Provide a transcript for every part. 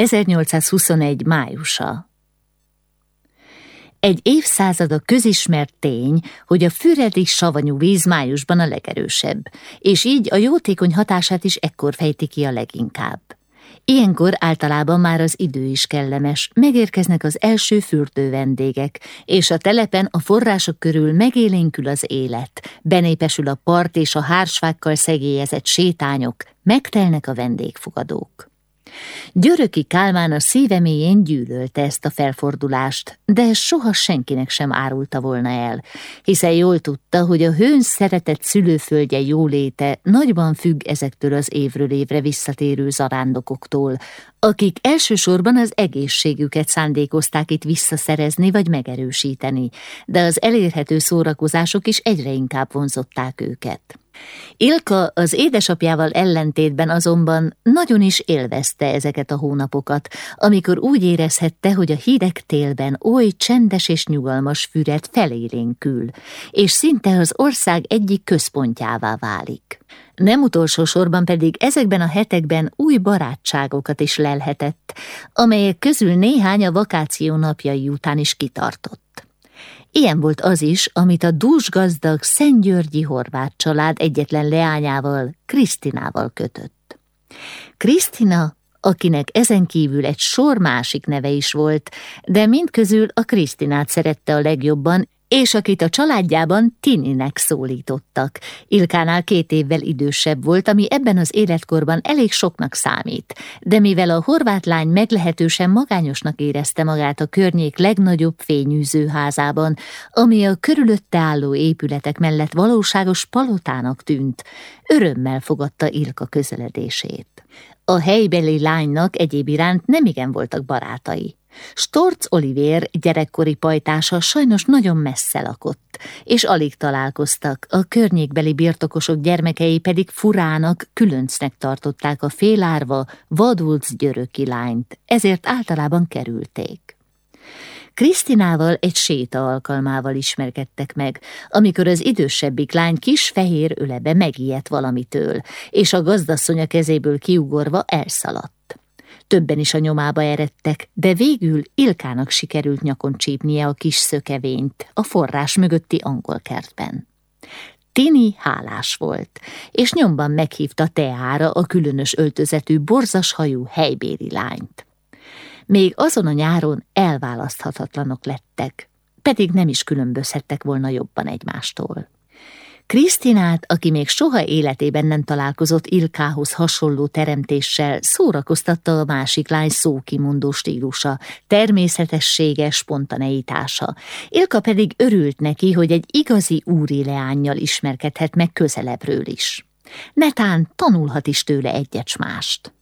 1821. májusa egy évszázada közismert tény, hogy a füredi savanyú víz májusban a legerősebb, és így a jótékony hatását is ekkor fejti ki a leginkább. Ilyenkor általában már az idő is kellemes, megérkeznek az első fürdő vendégek, és a telepen a források körül megélénkül az élet, benépesül a part és a hársfákkal szegélyezett sétányok, megtelnek a vendégfogadók. Györöki Kálmán a szíve mélyén gyűlölte ezt a felfordulást, de soha senkinek sem árulta volna el, hiszen jól tudta, hogy a hőn szeretett szülőföldje jóléte nagyban függ ezektől az évről évre visszatérő zarándokoktól, akik elsősorban az egészségüket szándékozták itt visszaszerezni vagy megerősíteni, de az elérhető szórakozások is egyre inkább vonzották őket. Ilka az édesapjával ellentétben azonban nagyon is élvezte ezeket a hónapokat, amikor úgy érezhette, hogy a hideg télben oly csendes és nyugalmas füret felélénkül, és szinte az ország egyik központjává válik. Nem utolsó sorban pedig ezekben a hetekben új barátságokat is lelhetett, amelyek közül néhány a vakáció napjai után is kitartott. Ilyen volt az is, amit a dúsgazdag Szentgyörgyi horvát család egyetlen leányával, Krisztinával kötött. Krisztina, akinek ezen kívül egy sor másik neve is volt, de mindközül a Krisztinát szerette a legjobban, és akit a családjában Tininek szólítottak. Ilkánál két évvel idősebb volt, ami ebben az életkorban elég soknak számít, de mivel a horvát lány meglehetősen magányosnak érezte magát a környék legnagyobb fényűző házában, ami a körülötte álló épületek mellett valóságos palotának tűnt, örömmel fogadta Ilka közeledését. A helybeli lánynak egyéb iránt nemigen voltak barátai. Storc Olivér gyerekkori pajtása sajnos nagyon messze lakott, és alig találkoztak, a környékbeli birtokosok gyermekei pedig furának, különcnek tartották a félárva, vadulc györöki lányt, ezért általában kerülték. Krisztinával egy séta alkalmával ismerkedtek meg, amikor az idősebbik lány kis fehér ölebe megijedt valamitől, és a gazdasszonya kezéből kiugorva elszaladt. Többen is a nyomába eredtek, de végül Ilkának sikerült nyakon csípnie a kis szökevényt a forrás mögötti angolkertben. Tini hálás volt, és nyomban meghívta teára a különös öltözetű borzas hajú helybéri lányt. Még azon a nyáron elválaszthatatlanok lettek, pedig nem is különbözhettek volna jobban egymástól. Krisztinát, aki még soha életében nem találkozott Ilkához hasonló teremtéssel, szórakoztatta a másik lány szókimondó stílusa, természetessége, spontaneitása. Ilka pedig örült neki, hogy egy igazi úri leányjal ismerkedhet meg közelebbről is. Netán tanulhat is tőle egyet mást.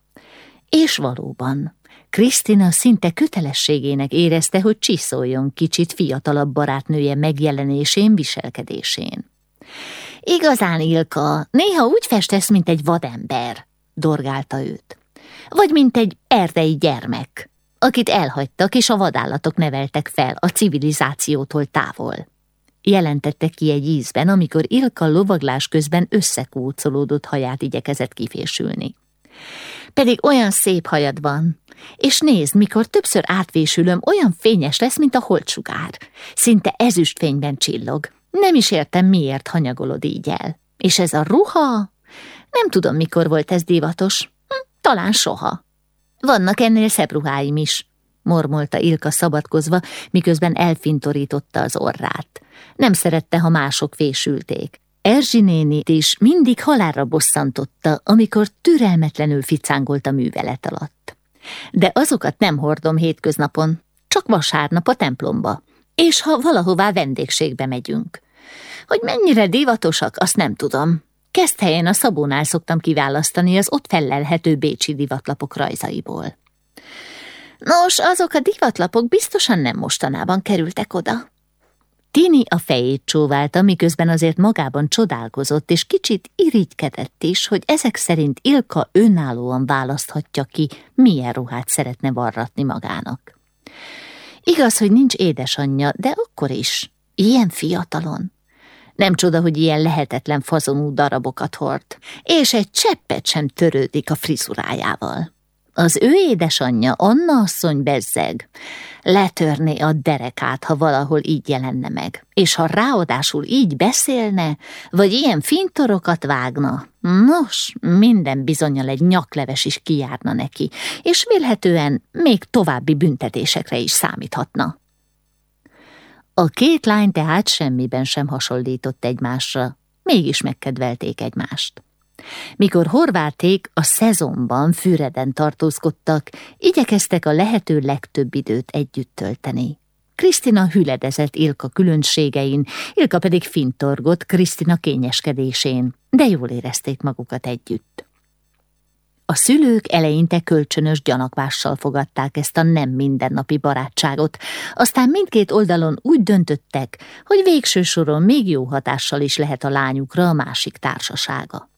És valóban, Krisztina szinte kötelességének érezte, hogy csiszoljon kicsit fiatalabb barátnője megjelenésén, viselkedésén. Igazán, Ilka, néha úgy festesz, mint egy vadember, dorgálta őt. Vagy mint egy erdei gyermek, akit elhagytak és a vadállatok neveltek fel a civilizációtól távol. Jelentette ki egy ízben, amikor Ilka lovaglás közben összekúcolódott haját igyekezett kifésülni. Pedig olyan szép hajad van, és nézd, mikor többször átvésülöm, olyan fényes lesz, mint a holtsugár. Szinte ezüstfényben csillog. Nem is értem, miért hanyagolod így el. És ez a ruha? Nem tudom, mikor volt ez divatos. Hm, talán soha. Vannak ennél szebb ruháim is, mormolta Ilka szabadkozva, miközben elfintorította az orrát. Nem szerette, ha mások fésülték. Erzsi is mindig halálra bosszantotta, amikor türelmetlenül ficángolt a művelet alatt. De azokat nem hordom hétköznapon, csak vasárnap a templomba, és ha valahová vendégségbe megyünk. Hogy mennyire divatosak, azt nem tudom. Kezd helyen a Szabónál szoktam kiválasztani az ott fellelhető bécsi divatlapok rajzaiból. Nos, azok a divatlapok biztosan nem mostanában kerültek oda. Tini a fejét csóválta, miközben azért magában csodálkozott, és kicsit irigykedett is, hogy ezek szerint Ilka önállóan választhatja ki, milyen ruhát szeretne varratni magának. Igaz, hogy nincs édesanyja, de akkor is, ilyen fiatalon. Nem csoda, hogy ilyen lehetetlen fazonú darabokat hord, és egy cseppet sem törődik a frizurájával. Az ő édesanyja, Anna asszony bezzeg, letörné a derekát, ha valahol így jelenne meg, és ha ráadásul így beszélne, vagy ilyen fintorokat vágna, nos, minden bizonyal egy nyakleves is kijárna neki, és vélhetően még további büntetésekre is számíthatna. A két lány tehát semmiben sem hasonlított egymásra, mégis megkedvelték egymást. Mikor horváték a szezonban Füreden tartózkodtak, igyekeztek a lehető legtöbb időt együtt tölteni. Krisztina hüledezett Ilka különbségein, Ilka pedig fintorgott Krisztina kényeskedésén, de jól érezték magukat együtt. A szülők eleinte kölcsönös gyanakvással fogadták ezt a nem mindennapi barátságot, aztán mindkét oldalon úgy döntöttek, hogy végső soron még jó hatással is lehet a lányukra a másik társasága.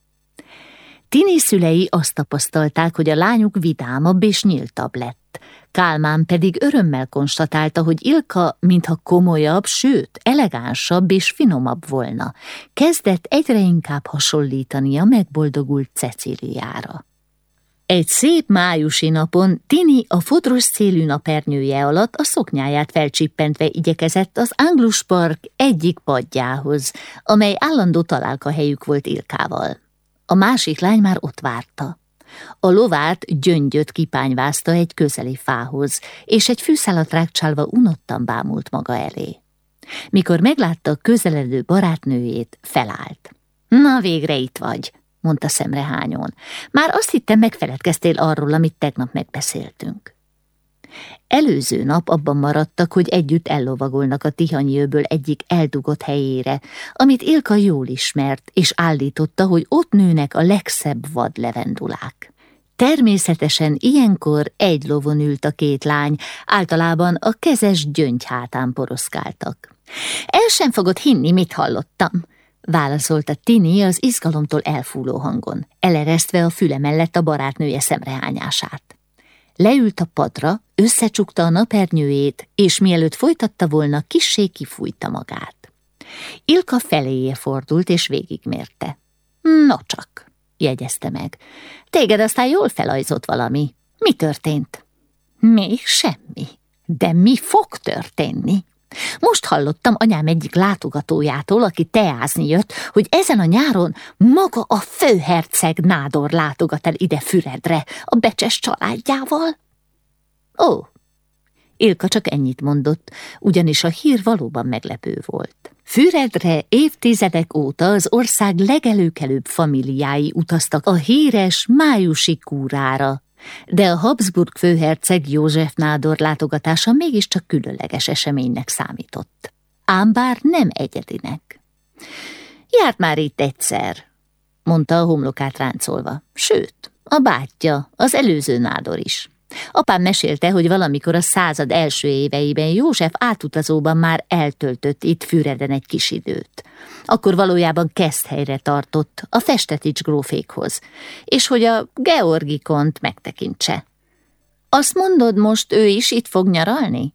Tini szülei azt tapasztalták, hogy a lányuk vidámabb és nyíltabb lett. Kálmán pedig örömmel konstatálta, hogy Ilka mintha komolyabb, sőt, elegánsabb és finomabb volna. Kezdett egyre inkább hasonlítani a megboldogult Ceciliára. Egy szép májusi napon Tini a fodros szélű napernyője alatt a szoknyáját felcsippentve igyekezett az Anglus Park egyik padjához, amely állandó találkahelyük volt Ilkával. A másik lány már ott várta. A lovát gyöngyöt kipányvázta egy közeli fához, és egy fűszálat rákcsálva unottan bámult maga elé. Mikor meglátta a közeledő barátnőjét, felállt. Na, végre itt vagy, mondta szemrehányon. Már azt hittem, megfeledkeztél arról, amit tegnap megbeszéltünk. Előző nap abban maradtak, hogy együtt ellovagolnak a Tihanyőből egyik eldugott helyére, amit Ilka jól ismert, és állította, hogy ott nőnek a legszebb vadlevendulák. Természetesen ilyenkor egy lovon ült a két lány, általában a kezes gyöngy hátán poroszkáltak. El sem fogod hinni, mit hallottam, válaszolta Tini az izgalomtól elfúló hangon, eleresztve a füle mellett a barátnője szemrehányását. Leült a padra, összecsukta a napernyőjét, és mielőtt folytatta volna, kissé kifújta magát. Ilka feléje fordult, és végigmérte. No csak, jegyezte meg. Téged aztán jól felajzott valami. Mi történt? Még semmi. De mi fog történni? Most hallottam anyám egyik látogatójától, aki teázni jött, hogy ezen a nyáron maga a főherceg nádor látogat el ide Füredre, a becses családjával. Ó, Ilka csak ennyit mondott, ugyanis a hír valóban meglepő volt. Füredre évtizedek óta az ország legelőkelőbb familiái utaztak a híres májusi kúrára, de a Habsburg főherceg József Nádor látogatása mégiscsak különleges eseménynek számított. Ám bár nem egyedinek. Járt már itt egyszer, mondta a homlokát ráncolva. Sőt, a bátyja, az előző Nádor is. Apám mesélte, hogy valamikor a század első éveiben József átutazóban már eltöltött itt Füreden egy kis időt. Akkor valójában helyre tartott a Festetics grófékhoz, és hogy a Georgikont megtekintse. Azt mondod, most ő is itt fog nyaralni?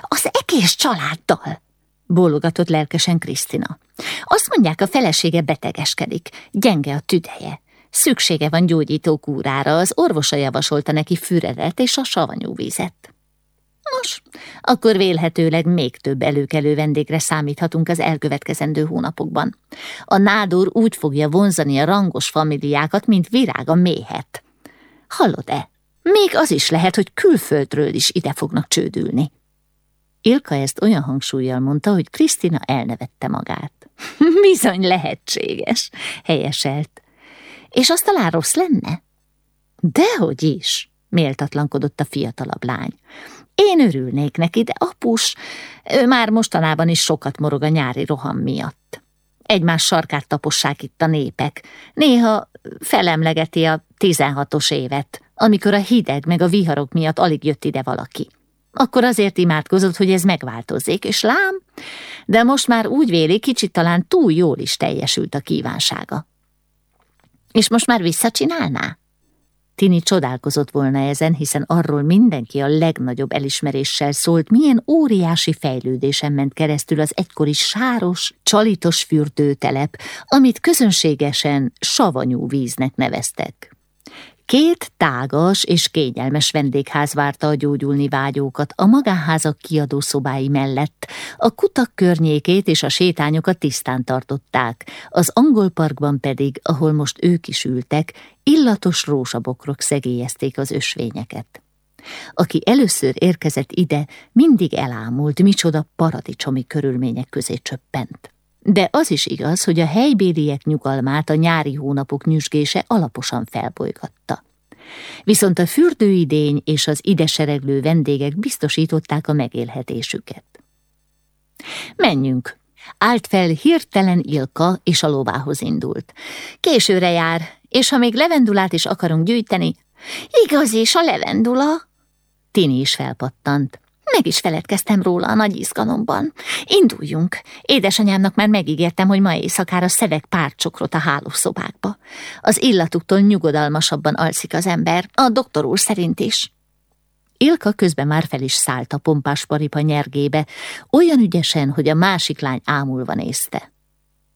Az egész családdal, bólogatott lelkesen Krisztina. Azt mondják, a felesége betegeskedik, gyenge a tüdeje. Szüksége van gyógyító kúrára, az orvosa javasolta neki füredet és a savanyú vizet. Nos, akkor vélhetőleg még több előkelő vendégre számíthatunk az elkövetkezendő hónapokban. A nádor úgy fogja vonzani a rangos familiákat, mint virág a méhet. Hallod-e? Még az is lehet, hogy külföldről is ide fognak csődülni. Ilka ezt olyan hangsúlyjal mondta, hogy Krisztina elnevette magát. Bizony lehetséges, helyeselt. És az talán rossz lenne? Dehogy is, méltatlankodott a fiatalabb lány. Én örülnék neki, de apus, ő már mostanában is sokat morog a nyári roham miatt. Egymás sarkát tapossák itt a népek. Néha felemlegeti a tizenhatos évet, amikor a hideg meg a viharok miatt alig jött ide valaki. Akkor azért imádkozott, hogy ez megváltozzék, és lám, de most már úgy véli, kicsit talán túl jól is teljesült a kívánsága. És most már visszacsinálná? Tini csodálkozott volna ezen, hiszen arról mindenki a legnagyobb elismeréssel szólt, milyen óriási fejlődésen ment keresztül az egykori sáros, csalitos fürdőtelep, amit közönségesen savanyú víznek neveztek. Két tágas és kényelmes vendégház várta a gyógyulni vágyókat a magánházak kiadó szobái mellett, a kutak környékét és a sétányokat tisztán tartották, az angol parkban pedig, ahol most ők is ültek, illatos rózsabokrok szegélyezték az ösvényeket. Aki először érkezett ide, mindig elámult, micsoda paradicsomi körülmények közé csöppent. De az is igaz, hogy a helybéliek nyugalmát a nyári hónapok nyüzsgése alaposan felbolygatta. Viszont a fürdőidény és az ide sereglő vendégek biztosították a megélhetésüket. Menjünk! Állt fel hirtelen Ilka, és a lovához indult. Későre jár, és ha még levendulát is akarunk gyűjteni, igaz, és a levendula? Tini is felpattant. Meg is feledkeztem róla a nagy izgalomban. Induljunk. Édesanyámnak már megígértem, hogy ma éjszakára szedek pár csokrot a hálószobákba. Az illatuktól nyugodalmasabban alszik az ember, a doktor úr szerint is. Ilka közben már fel is szállt a pompás paripa nyergébe, olyan ügyesen, hogy a másik lány ámulva nézte.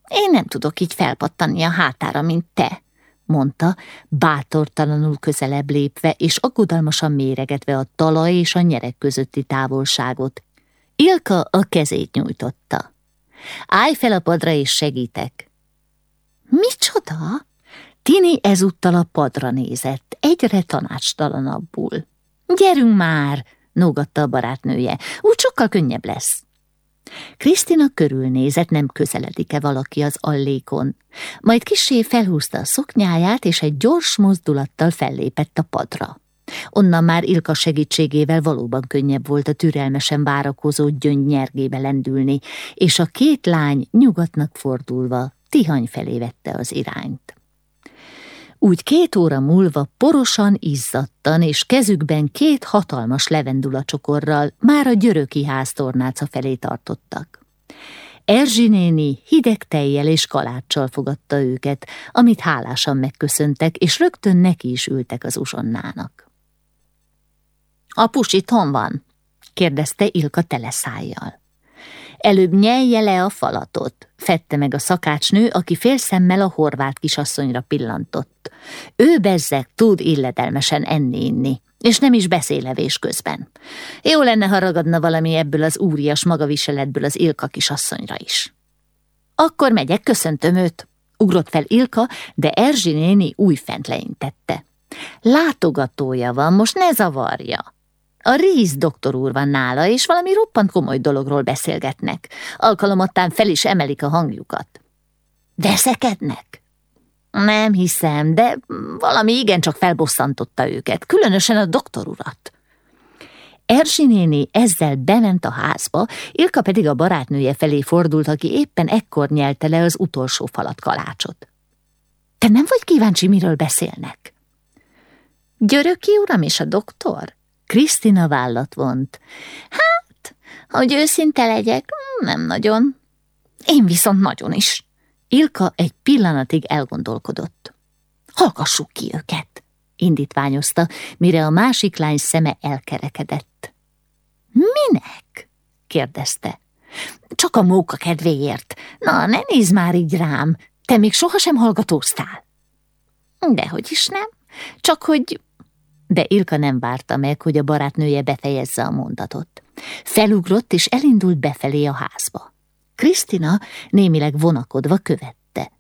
Én nem tudok így felpattanni a hátára, mint te, mondta, bátortalanul közelebb lépve és aggodalmasan méregetve a talaj és a nyerek közötti távolságot. Ilka a kezét nyújtotta. Állj fel a padra és segítek. Micsoda? Tini ezúttal a padra nézett, egyre tanácstalanabbul. Gyerünk már, nógatta a barátnője, úgy sokkal könnyebb lesz. Krisztina körülnézett, nem közeledik-e valaki az allékon. Majd kisé felhúzta a szoknyáját, és egy gyors mozdulattal fellépett a padra. Onnan már Ilka segítségével valóban könnyebb volt a türelmesen várakozó gyöngy nyergébe lendülni, és a két lány nyugatnak fordulva Tihany felé vette az irányt. Úgy két óra múlva porosan izzadtan, és kezükben két hatalmas levendulacsokorral már a györöki háztornáca felé tartottak. Erzsi néni hideg tejjel és kaláccsal fogadta őket, amit hálásan megköszöntek, és rögtön neki is ültek az uzsonnának. A pusit hon van? kérdezte Ilka teleszájjal. Előbb nyelje le a falatot, fette meg a szakácsnő, aki félszemmel a horvát kisasszonyra pillantott. Ő bezzeg tud illedelmesen enni-inni, és nem is beszélevés közben. Jó lenne, ha ragadna valami ebből az úrias magaviseletből az Ilka kisasszonyra is. Akkor megyek, köszöntöm őt. Ugrott fel Ilka, de Erzsi néni újfent leintette. Látogatója van, most ne zavarja. A Ríz doktor úr van nála, és valami roppant komoly dologról beszélgetnek. Alkalomattán fel is emelik a hangjukat. Veszekednek? Nem hiszem, de valami igencsak felbosszantotta őket, különösen a doktor urat. Erzsi néni ezzel bement a házba, Ilka pedig a barátnője felé fordult, aki éppen ekkor nyelte le az utolsó falat kalácsot. Te nem vagy kíváncsi, miről beszélnek? Györöki uram és a doktor? Krisztina vállat vont. Hát, hogy őszinte legyek, nem nagyon. Én viszont nagyon is. Ilka egy pillanatig elgondolkodott. Hallgassuk ki őket, indítványozta, mire a másik lány szeme elkerekedett. Minek? kérdezte. Csak a móka kedvéért. Na, ne nézz már így rám, te még sohasem hallgatóztál. Dehogy is nem, csak hogy de Ilka nem várta meg, hogy a barátnője befejezze a mondatot. Felugrott és elindult befelé a házba. Krisztina némileg vonakodva követte.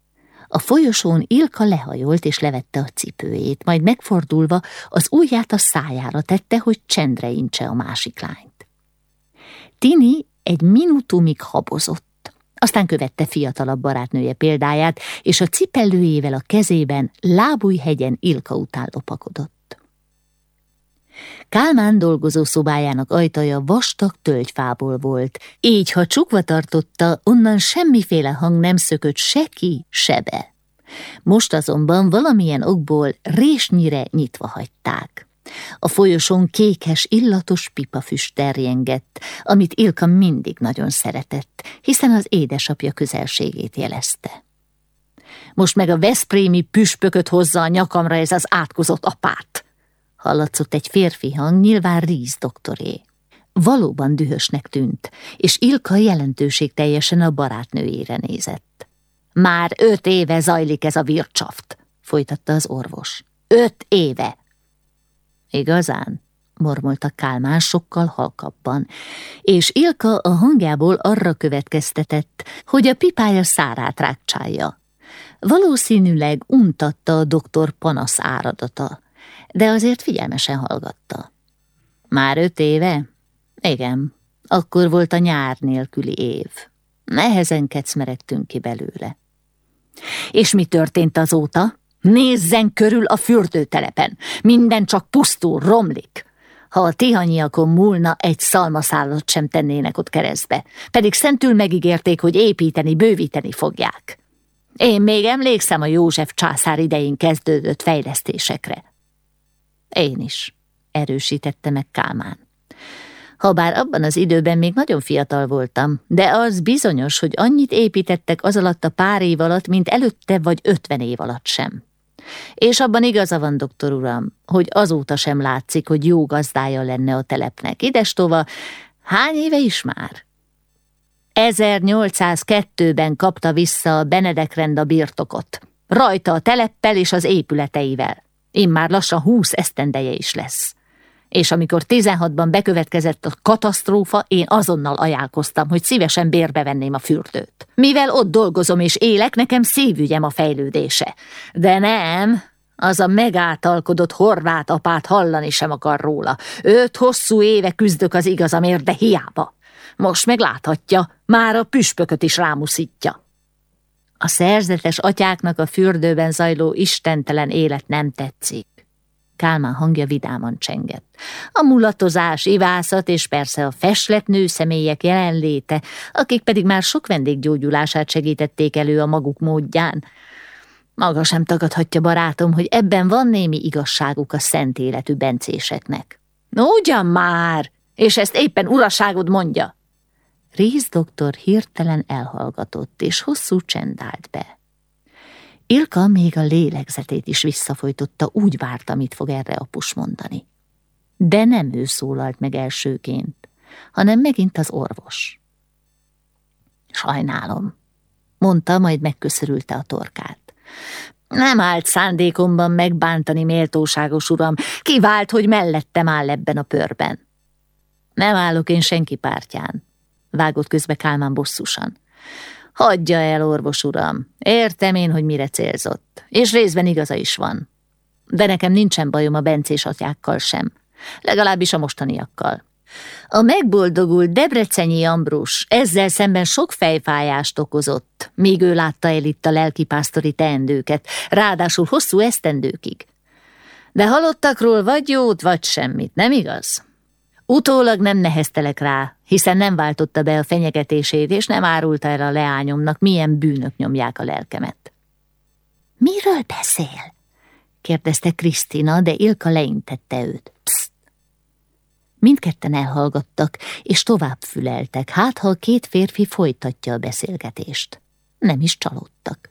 A folyosón Ilka lehajolt és levette a cipőjét, majd megfordulva az ujját a szájára tette, hogy csendre intse a másik lányt. Tini egy minutumig habozott, aztán követte fiatalabb barátnője példáját, és a cipellőjével a kezében lábújhegyen Ilka után lopakodott. Kálmán dolgozó szobájának ajtaja vastag tölgyfából volt, így ha csukva tartotta, onnan semmiféle hang nem szökött se ki, se be. Most azonban valamilyen okból résnyire nyitva hagyták. A folyosón kékes, illatos pipafüst terjengett, amit Ilka mindig nagyon szeretett, hiszen az édesapja közelségét jelezte. Most meg a Veszprémi püspököt hozza a nyakamra ez az átkozott apát, hallatszott egy férfi hang, nyilván Ríz doktoré. Valóban dühösnek tűnt, és Ilka jelentőség teljesen a barátnőjére nézett. Már öt éve zajlik ez a vircsaft, folytatta az orvos. Öt éve. Igazán? mormolta Kálmán sokkal halkabban, és Ilka a hangjából arra következtetett, hogy a pipája szárát rákcsálja. Valószínűleg untatta a doktor panasz áradata, de azért figyelmesen hallgatta. Már öt éve? Igen, akkor volt a nyár nélküli év. Nehezen kecmeregtünk ki belőle. És mi történt azóta? Nézzen körül a fürdőtelepen. Minden csak pusztul, romlik. Ha a tihanyiakon múlna, egy szalmaszállat sem tennének ott keresztbe, pedig szentül megígérték, hogy építeni, bővíteni fogják. Én még emlékszem a József császár idején kezdődött fejlesztésekre. Én is, erősítette meg Kálmán. Habár abban az időben még nagyon fiatal voltam, de az bizonyos, hogy annyit építettek az alatt a pár év alatt, mint előtte vagy ötven év alatt sem. És abban igaza van, doktor uram, hogy azóta sem látszik, hogy jó gazdája lenne a telepnek. Idestova, hány éve is már? 1802-ben kapta vissza a Benedekrend a birtokot. Rajta a teleppel és az épületeivel. Immár lassan húsz esztendeje is lesz és amikor 16-ban bekövetkezett a katasztrófa, én azonnal ajánlkoztam, hogy szívesen bérbe venném a fürdőt. Mivel ott dolgozom és élek, nekem szívügyem a fejlődése. De nem, az a megáltalkodott horvát apát hallani sem akar róla. Öt hosszú éve küzdök az igazamért, de hiába. Most megláthatja, már a püspököt is rámuszítja. A szerzetes atyáknak a fürdőben zajló istentelen élet nem tetszik. Kálmán hangja vidáman csengett. A mulatozás, ivászat és persze a feslet nőszemélyek jelenléte, akik pedig már sok vendéggyógyulását segítették elő a maguk módján. Maga sem tagadhatja, barátom, hogy ebben van némi igazságuk a szent életű bencéseknek. No, ugyan már! És ezt éppen uraságod mondja! Rész doktor hirtelen elhallgatott, és hosszú csend állt be. Ilka még a lélegzetét is visszafolytotta, úgy várta, mit fog erre a pus mondani. De nem ő szólalt meg elsőként, hanem megint az orvos. Sajnálom, mondta, majd megköszörülte a torkát. Nem állt szándékomban megbántani méltóságos uram, kivált, hogy mellettem áll ebben a pörben. Nem állok én senki pártján, vágott közbe Kálmán bosszusan. Hagyja el, orvos uram. Értem én, hogy mire célzott. És részben igaza is van. De nekem nincsen bajom a bencés atyákkal sem. Legalábbis a mostaniakkal. A megboldogult Debrecenyi Ambrus ezzel szemben sok fejfájást okozott, míg ő látta el itt a lelkipásztori teendőket, ráadásul hosszú esztendőkig. De halottakról vagy jót, vagy semmit, nem igaz? Utólag nem neheztelek rá, hiszen nem váltotta be a fenyegetését, és nem árulta el a leányomnak, milyen bűnök nyomják a lelkemet. Miről beszél? kérdezte Krisztina, de Ilka leintette őt. Pszt! Mindketten elhallgattak, és tovább füleltek, hát ha a két férfi folytatja a beszélgetést. Nem is csalódtak.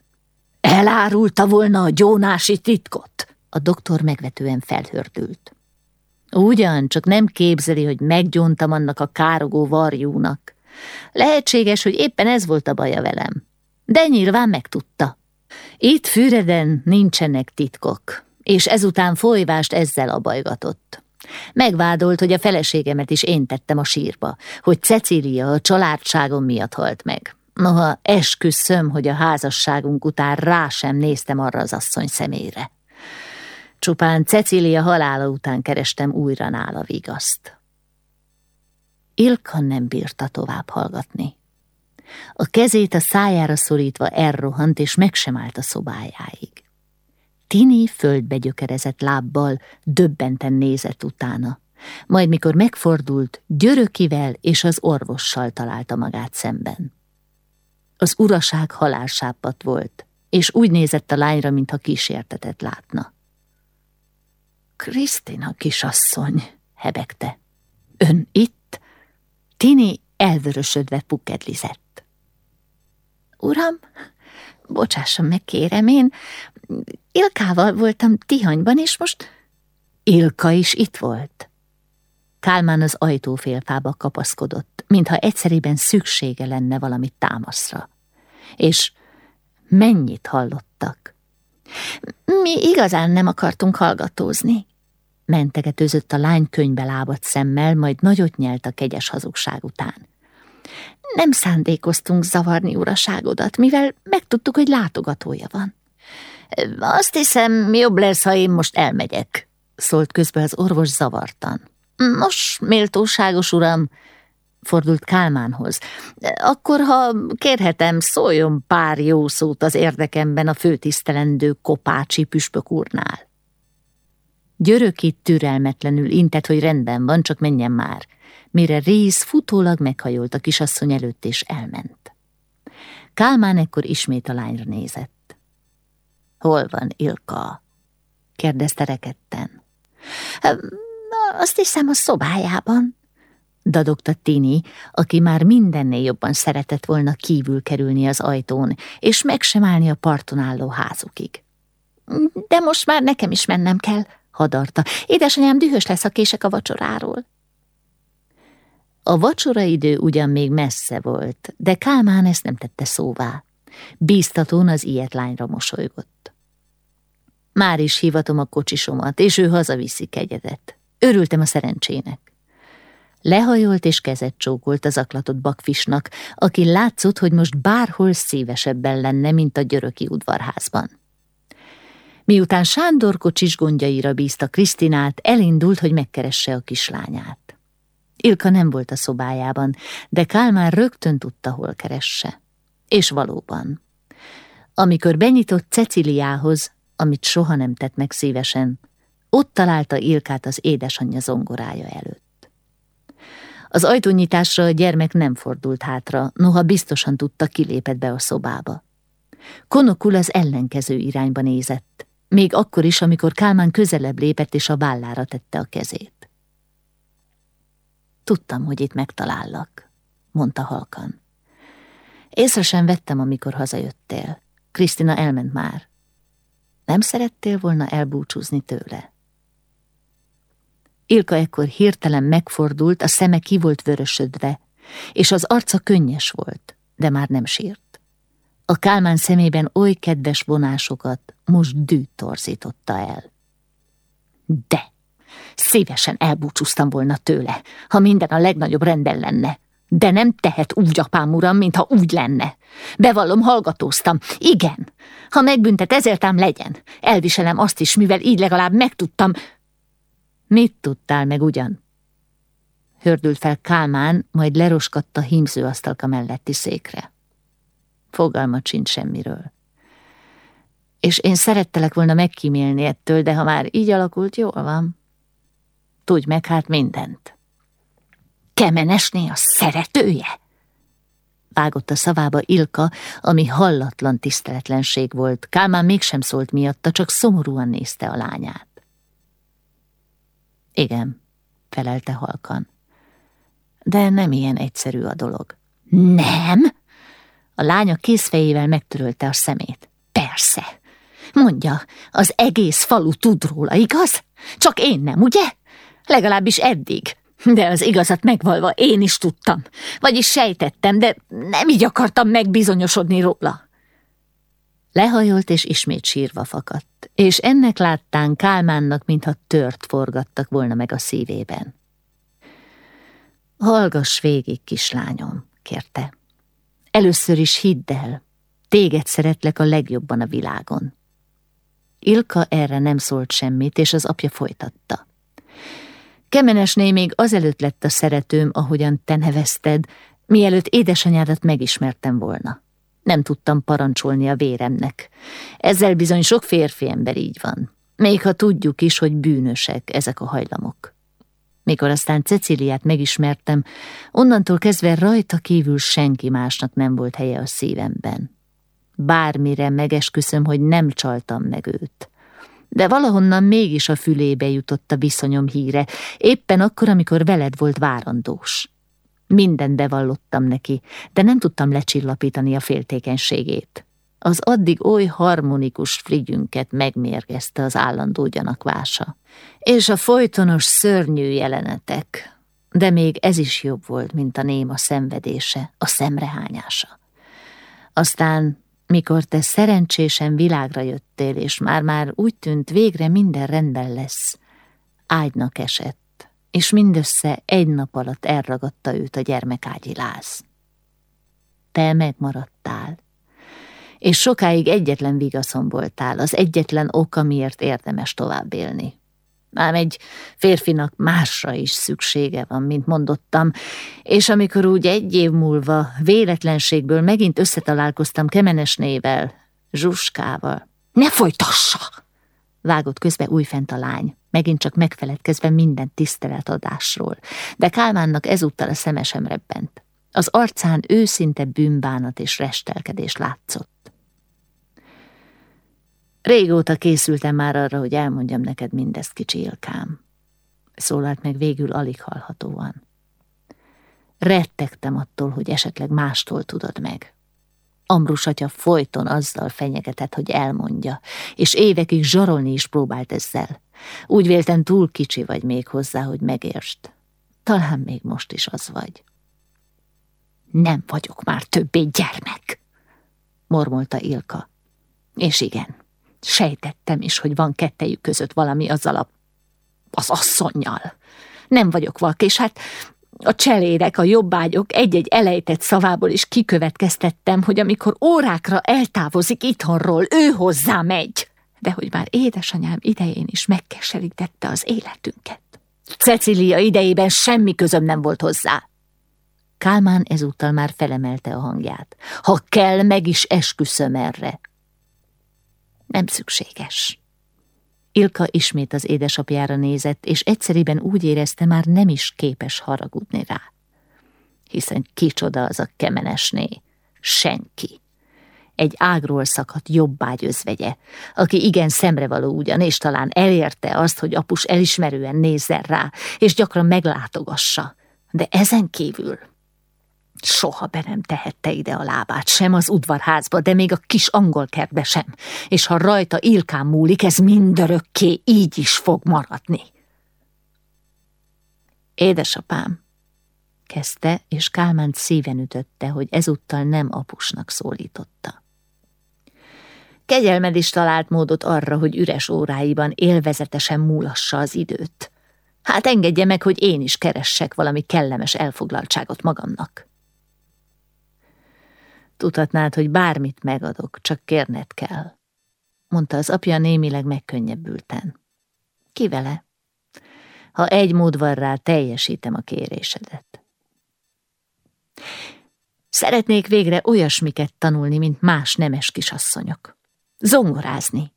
Elárulta volna a gyónási titkot? A doktor megvetően felhördült. Ugyan, csak nem képzeli, hogy meggyontam annak a károgó varjúnak. Lehetséges, hogy éppen ez volt a baja velem. De nyilván megtudta. Itt Füreden nincsenek titkok, és ezután folyvást ezzel abajgatott. Megvádolt, hogy a feleségemet is én tettem a sírba, hogy Cecília a családságom miatt halt meg. Noha esküszöm, hogy a házasságunk után rá sem néztem arra az asszony szemére. Csupán Cecília halála után kerestem újra nála vigaszt. Ilka nem bírta tovább hallgatni. A kezét a szájára szorítva elrohant, és meg sem állt a szobájáig. Tini földbe gyökerezett lábbal, döbbenten nézett utána. Majd mikor megfordult, Györökivel és az orvossal találta magát szemben. Az uraság halálsápat volt, és úgy nézett a lányra, mintha kísértetet látna. Krisztina kisasszony, hebegte. Ön itt? Tini elvörösödve pukedlizett. Uram, bocsásson meg, kérem, én Ilkával voltam Tihanyban, és most Ilka is itt volt. Kálmán az ajtófélfába kapaszkodott, mintha egyszerében szüksége lenne valami támaszra. És mennyit hallottak? Mi igazán nem akartunk hallgatózni. Mentegetőzött a lány könybe lábadt szemmel, majd nagyot nyelt a kegyes hazugság után. Nem szándékoztunk zavarni uraságodat, mivel megtudtuk, hogy látogatója van. Azt hiszem, jobb lesz, ha én most elmegyek, szólt közbe az orvos zavartan. Nos, méltóságos uram, fordult Kálmánhoz. Akkor, ha kérhetem, szóljon pár jó szót az érdekemben a főtisztelendő kopácsi püspök úrnál. Györöki türelmetlenül intett, hogy rendben van, csak menjen már, mire Rész futólag meghajolt a kisasszony előtt és elment. Kálmán ekkor ismét a lányra nézett. Hol van Ilka? kérdezte reketten. Azt hiszem a szobájában, dadogta Tini, aki már mindennél jobban szeretett volna kívül kerülni az ajtón, és meg sem állni a parton álló házukig. De most már nekem is mennem kell, hadarta. Édesanyám dühös lesz, a kések a vacsoráról. A vacsora idő ugyan még messze volt, de Kálmán ezt nem tette szóvá. Bíztatón az ilyet lányra mosolygott. Már is hívatom a kocsisomat, és ő hazaviszi kegyedet. Örültem a szerencsének. Lehajolt és kezet csókolt az aklatott bakfisnak, aki látszott, hogy most bárhol szívesebben lenne, mint a györöki udvarházban. Miután Sándor kocsis gondjaira bízta Krisztinát, elindult, hogy megkeresse a kislányát. Ilka nem volt a szobájában, de Kálmán rögtön tudta, hol keresse. És valóban. Amikor benyitott Ceciliához, amit soha nem tett meg szívesen, ott találta Ilkát az édesanyja zongorája előtt. Az ajtónyitásra a gyermek nem fordult hátra, noha biztosan tudta, kilépett be a szobába. Konokul az ellenkező irányba nézett, még akkor is, amikor Kálmán közelebb lépett és a vállára tette a kezét. Tudtam, hogy itt megtalállak, mondta halkan. Észre sem vettem, amikor hazajöttél. Krisztina elment már. Nem szerettél volna elbúcsúzni tőle? Ilka ekkor hirtelen megfordult, a szeme ki volt vörösödve, és az arca könnyes volt, de már nem sírt. A Kálmán szemében oly kedves vonásokat most dű torzította el. De szívesen elbúcsúztam volna tőle, ha minden a legnagyobb renden lenne. De nem tehet úgy, apám uram, mintha úgy lenne. Bevallom, hallgatóztam. Igen, ha megbüntet, ezért ám legyen. Elviselem azt is, mivel így legalább megtudtam, Mit tudtál meg ugyan? Hördült fel Kálmán, majd leroskadt a hímzőasztalka melletti székre. Fogalmat sincs semmiről. És én szerettelek volna megkímélni ettől, de ha már így alakult, jól van. Tudj meg hát mindent. Kemenesné a szeretője? Vágott a szavába Ilka, ami hallatlan tiszteletlenség volt. Kálmán mégsem szólt miatta, csak szomorúan nézte a lányát. Igen, felelte halkan. De nem ilyen egyszerű a dolog. Nem? A lánya készfejével megtörölte a szemét. Persze. Mondja, az egész falu tud róla, igaz? Csak én nem, ugye? Legalábbis eddig. De az igazat megvalva én is tudtam. Vagyis sejtettem, de nem így akartam megbizonyosodni róla. Lehajolt és ismét sírva fakadt, és ennek láttán Kálmánnak, mintha tört forgattak volna meg a szívében. Hallgass végig, kislányom, kérte. Először is hidd el, téged szeretlek a legjobban a világon. Ilka erre nem szólt semmit, és az apja folytatta. Kemenesné még azelőtt lett a szeretőm, ahogyan te nevezted, mielőtt édesanyádat megismertem volna. Nem tudtam parancsolni a véremnek. Ezzel bizony sok férfi ember így van. Még ha tudjuk is, hogy bűnösek ezek a hajlamok. Mikor aztán Ceciliát megismertem, onnantól kezdve rajta kívül senki másnak nem volt helye a szívemben. Bármire megesküszöm, hogy nem csaltam meg őt. De valahonnan mégis a fülébe jutott a viszonyom híre, éppen akkor, amikor veled volt várandós. Minden bevallottam neki, de nem tudtam lecsillapítani a féltékenységét. Az addig oly harmonikus frigyünket megmérgezte az állandó gyanakvása. És a folytonos szörnyű jelenetek, de még ez is jobb volt, mint a néma szenvedése, a szemrehányása. Aztán Mikor te szerencsésen világra jöttél, és már-már úgy tűnt, végre minden rendben lesz, ágynak esett, és mindössze egy nap alatt elragadta őt a gyermekágyi láz. Te megmaradtál, és sokáig egyetlen vigaszom voltál, az egyetlen oka, miért érdemes tovább élni. Ám egy férfinak másra is szüksége van, mint mondottam, és amikor úgy egy év múlva véletlenségből megint összetalálkoztam Kemenesnével, Zsuskával. Ne folytassa! Vágott közbe újfent a lány, megint csak megfeledkezve minden tiszteletadásról, de Kálmánnak ezúttal a szeme sem rebbent. Az arcán őszinte bűnbánat és restelkedés látszott. Régóta készültem már arra, hogy elmondjam neked mindezt, kicsi Ilkám. Szólalt meg végül alig hallhatóan. Rettegtem attól, hogy esetleg mástól tudod meg. Ambrus atya folyton azzal fenyegetett, hogy elmondja, és évekig zsarolni is próbált ezzel. Úgy véltem túl kicsi vagy még hozzá, hogy megértsd. Talán még most is az vagy. Nem vagyok már többé gyermek, mormolta Ilka. És igen, Sejtettem is, hogy van kettejük között valami azzal a... az asszonnyal. Nem vagyok vak, és hát a cselédek, a jobbágyok egy-egy elejtett szavából is kikövetkeztettem, hogy amikor órákra eltávozik itthonról, ő hozzá megy. De hogy már édesanyám idején is megkeserítette az életünket. Cecília idejében semmi közöm nem volt hozzá. Kálmán ezúttal már felemelte a hangját. Ha kell, meg is esküszöm erre. Nem szükséges. Ilka ismét az édesapjára nézett, és egyszeriben úgy érezte, már nem is képes haragudni rá. Hiszen kicsoda az a kemenesné? Senki. Egy ágról szakadt jobbágy özvegye, aki igen szemrevaló ugyan, és talán elérte azt, hogy apus elismerően nézzen rá, és gyakran meglátogassa. De ezen kívül Soha be nem tehette ide a lábát, sem az udvarházba, de még a kis angol kertbe sem, és ha rajta Ilkán múlik, ez mindörökké így is fog maradni. Édesapám, kezdte, és Kálmánt szíven ütötte, hogy ezúttal nem apusnak szólította. Kegyelmed is talált módot arra, hogy üres óráiban élvezetesen múlassa az időt. Hát engedje meg, hogy én is keressek valami kellemes elfoglaltságot magamnak. Tudhatnád, hogy bármit megadok, csak kérned kell, mondta az apja némileg megkönnyebbülten. Ki? Ha egy mód van rá, teljesítem a kérésedet. Szeretnék végre olyasmiket tanulni, mint más nemes kisasszonyok. Zongorázni.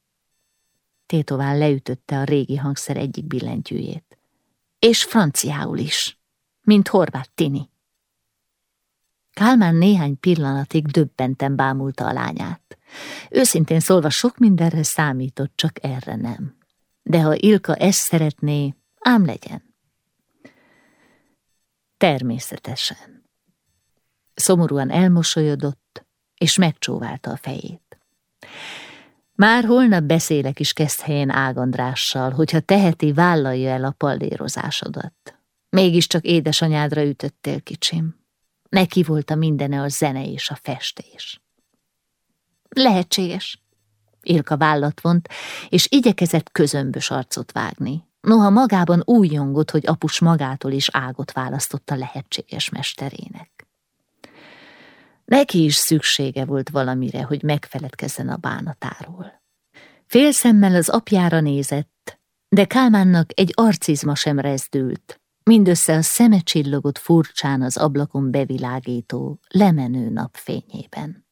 Tétován leütötte a régi hangszer egyik billentyűjét. És franciául is, mint Horváth Tini. Kálmán néhány pillanatig döbbenten bámulta a lányát. Őszintén szólva sok mindenre számított, csak erre nem. De ha Ilka ezt szeretné, ám legyen. Természetesen. Szomorúan elmosolyodott, és megcsóválta a fejét. Már holnap beszélek is kezd helyen Ágandrással, hogyha teheti, vállalja el a pallérozásodat. Mégiscsak édesanyádra ütöttél, kicsim. Neki volt a mindene a zene és a festés. Lehetséges. Ilka vállat vont, és igyekezett közömbös arcot vágni. Noha magában úgy jongott, hogy apus magától is ágot választott a lehetséges mesterének. Neki is szüksége volt valamire, hogy megfeledkezzen a bánatáról. Félszemmel az apjára nézett, de Kálmánnak egy arcizma sem rezdült, Mindössze a szeme csillogott furcsán az ablakon bevilágító, lemenő napfényében.